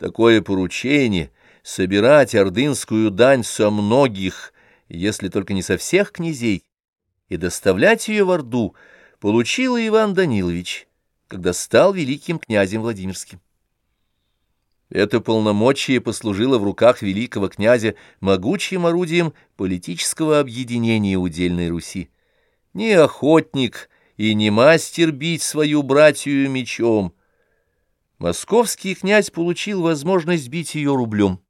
Такое поручение — собирать ордынскую дань со многих, если только не со всех князей, и доставлять ее в Орду получил Иван Данилович, когда стал великим князем Владимирским. Это полномочие послужило в руках великого князя могучим орудием политического объединения удельной Руси. Не охотник и не мастер бить свою братью мечом. Московский князь получил возможность бить ее рублем.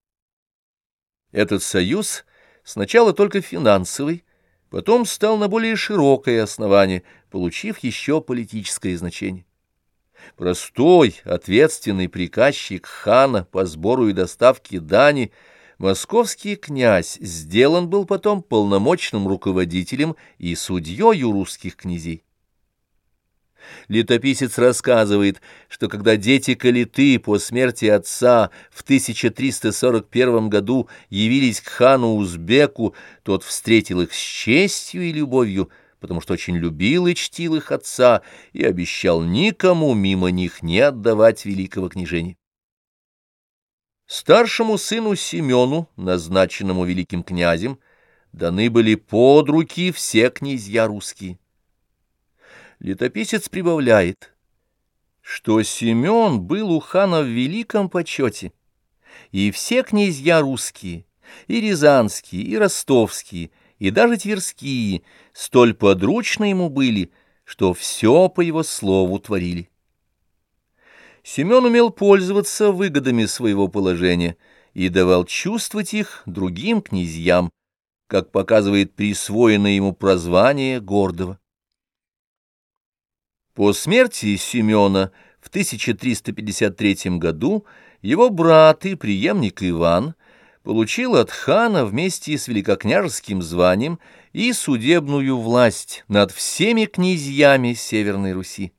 Этот союз сначала только финансовый, потом стал на более широкое основание, получив еще политическое значение. Простой, ответственный приказчик хана по сбору и доставке дани, московский князь сделан был потом полномочным руководителем и судьей русских князей. Летописец рассказывает, что когда дети Калиты по смерти отца в 1341 году явились к хану Узбеку, тот встретил их с честью и любовью, потому что очень любил и чтил их отца и обещал никому мимо них не отдавать великого княжения. Старшему сыну Семену, назначенному великим князем, даны были под руки все князья русские. Летописец прибавляет, что Семен был у хана в великом почете, и все князья русские, и рязанские, и ростовские, и даже тверские столь подручны ему были, что все по его слову творили. Семен умел пользоваться выгодами своего положения и давал чувствовать их другим князьям, как показывает присвоенное ему прозвание гордого. По смерти Семена в 1353 году его брат и преемник Иван получил от хана вместе с великокняжеским званием и судебную власть над всеми князьями Северной Руси.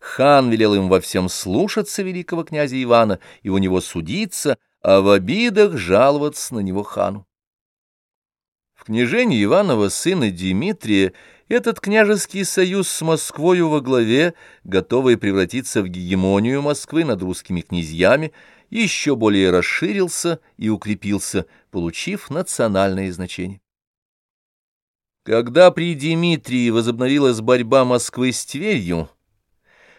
Хан велел им во всем слушаться великого князя Ивана и у него судиться, а в обидах жаловаться на него хану. В княжении Иванова сына Дмитрия этот княжеский союз с Москвою во главе, готовый превратиться в гегемонию Москвы над русскими князьями, еще более расширился и укрепился, получив национальное значение. Когда при Дмитрии возобновилась борьба Москвы с Тверью,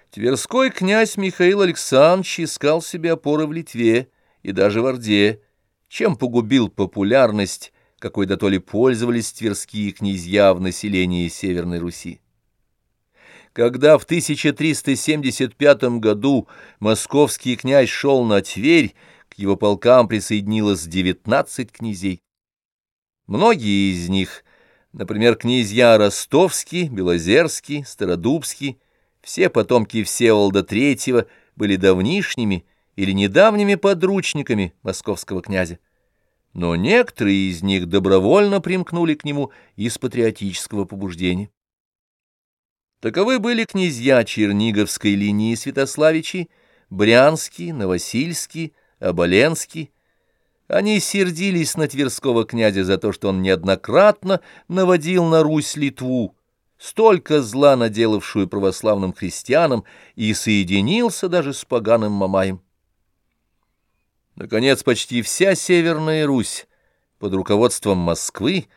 Тверской князь Михаил Александрович искал себе опоры в Литве и даже в Орде, чем погубил популярность, какой до то ли пользовались тверские князья в населении Северной Руси. Когда в 1375 году московский князь шел на Тверь, к его полкам присоединилось 19 князей. Многие из них, например, князья Ростовский, Белозерский, Стародубский, все потомки Всеволода III были давнишними или недавними подручниками московского князя. Но некоторые из них добровольно примкнули к нему из патриотического побуждения. Таковы были князья Черниговской линии Святославичей, Брянский, Новосильский, Оболенский. Они сердились на Тверского князя за то, что он неоднократно наводил на Русь Литву, столько зла наделавшую православным христианам, и соединился даже с поганым Мамаем. Наконец, почти вся Северная Русь под руководством Москвы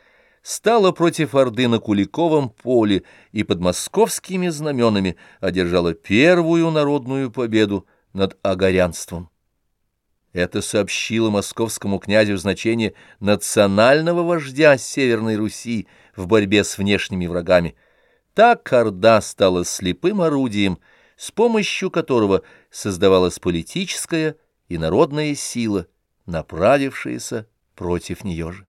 стала против Орды на Куликовом поле и под московскими знаменами одержала первую народную победу над агарянством. Это сообщило московскому князю значение национального вождя Северной Руси в борьбе с внешними врагами. Так Орда стала слепым орудием, с помощью которого создавалась политическая и народная сила, направившаяся против нее же.